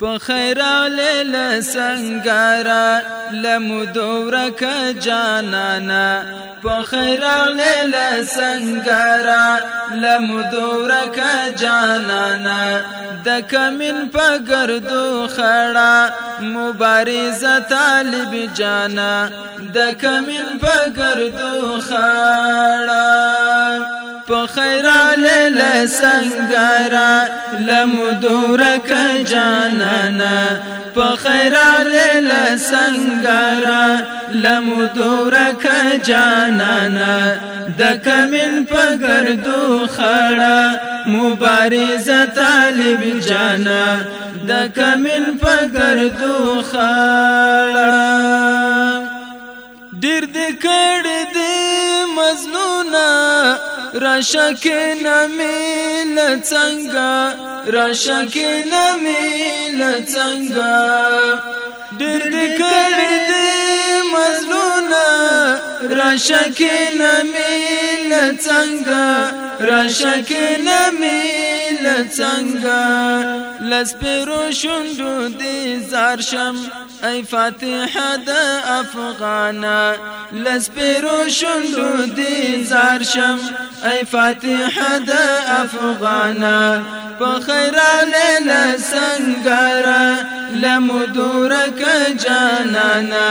په خیرال له سنگارا لمدور ک جانانا په خیرال له سنگارا لمدور ک جانانا د کمن په ګردو خړا مبارزه طالب جانا د کمن په ګردو خړا په خیرال لسنگارا لمدورک جانانا په خیرار لسنگارا لمدورک جانانا د کمن په ګردو خړه مبارزه طالب جانا د کمن په ګردو خړه ډیر دې کړ رشک نمی لڅنګا رشک نمی لڅنګا ډېر دې کړې دې مزلونا رشک نمی لڅنګا رشک نمی لڅنګا لسپرو شوندو دې زار شم ای فاتح د افغانا لسپرو شوندو دې زار شم اي فاتحه د افغانا بخير خیراله نه سنگارا لمدورک جانانا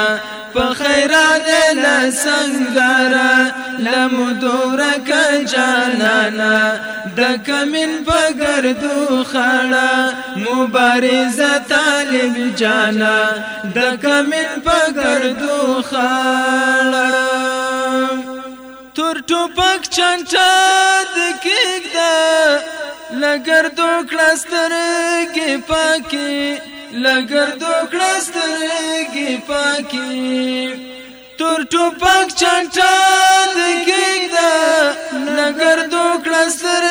په خیراله نه سنگارا لمدورک جانانا دك من په ګردو خړه مبارزه طالب جانا دك من په ګردو خړه تور چنټه د کېږده لګر دو کلاستر کې پاکي لګر دو کلاستر کې پاکي تور ټوپک چنټه د کېږده لګر دو کلاستر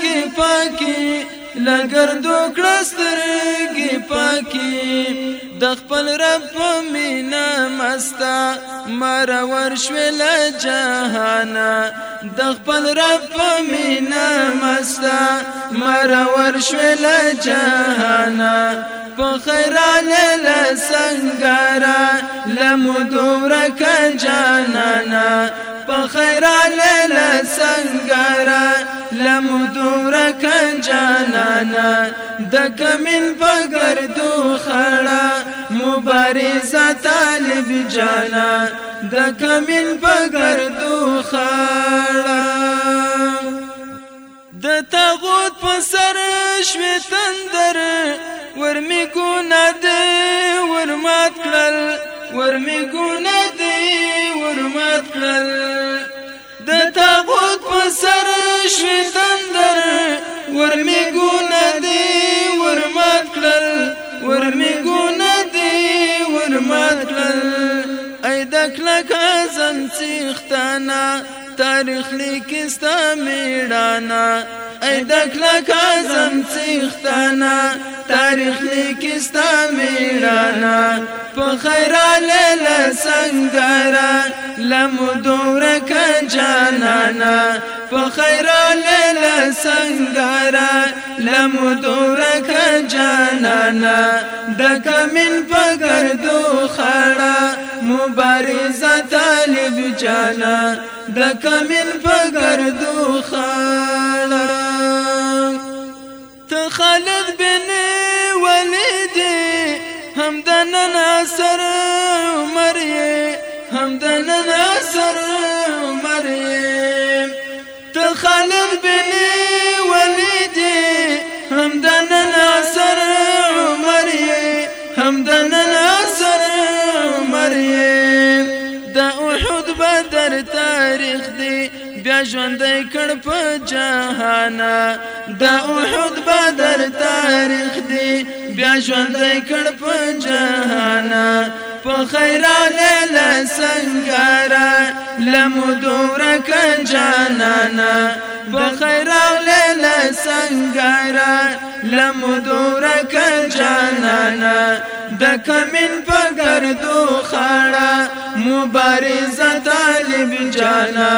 کې پاکي لګر دو کلاستر کې پاکي د خپل رب په مینا مستا مرور شول جهانا د خپل رب په مینا مستا مرور شول جهانا په خیران له سنگارا لمدور ک جانانا په خیران له سنگارا لمدور ک جانانا د کمن په ګردو فریضه طالب جانا د کمن بغردو خاړه د تغوت په سره څښتنا تاریخ لیکستا میړانا ای دکلا کازم څښتنا تاریخ لیکستا میړانا په خیراله لسنګرا عالم دورک جانانا په خیرال سنگارا لم دورک جانانا من فقر دو خارا مبارزه طالب جانا دك من فقر دو خارا خالد بن ولید هم د نن سره هم د نن سر مریم ته خالد بن ولید هم د نن سر مریم هم د نن سر مریم د احد بدر تاریخ دی بیا ژوند کړ په جهان د احد بدر تاریخ دی بیا ژوند کړ په جهان خیران لسنگارا لمدورک جانانا بخیران لسنگارا لمدورک جانانا دکمن پگردو خارا مبارزه طالب جانا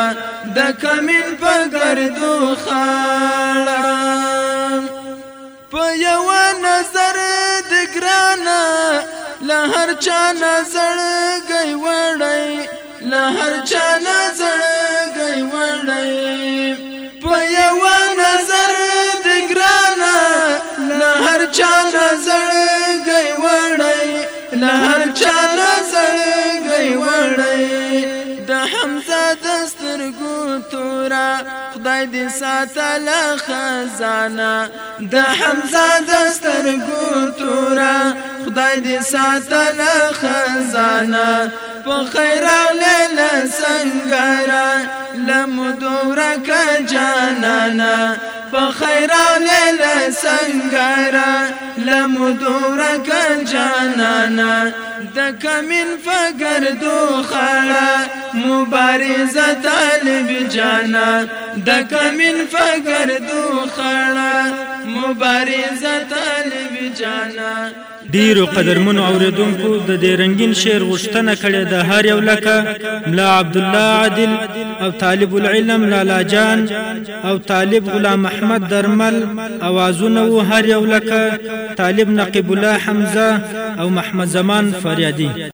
دکمن پگردو خارا چا نظر گئی وړی له هر چا نظر گئی وړی په یو نظر د ګرانا له هر چا نظر گئی وړی له هر چا نظر گئی وړی د حمزه دسترګو تورا خدای دې ساتله خزانه د حمزه دسترګو تورا خدای دې ساتل خزانه په خیر له سنگارا لمدورک جانانا په خیر له سنگارا لمدورک جانانا د کمن فقر دو خړه مبارزه طالب جانا د کمن فقر دو خړه مبارزه طالب جانا ډیرو قدرمنو اوریدونکو د دې رنگین شعر غوښتنه کړې ده هر یو لکه ملا عبد الله عادل او طالب العلم لالا جان او طالب غلام احمد درمل اوازونه وو هر یو لکه طالب نقیب الله حمزه او محمد زمان فریادي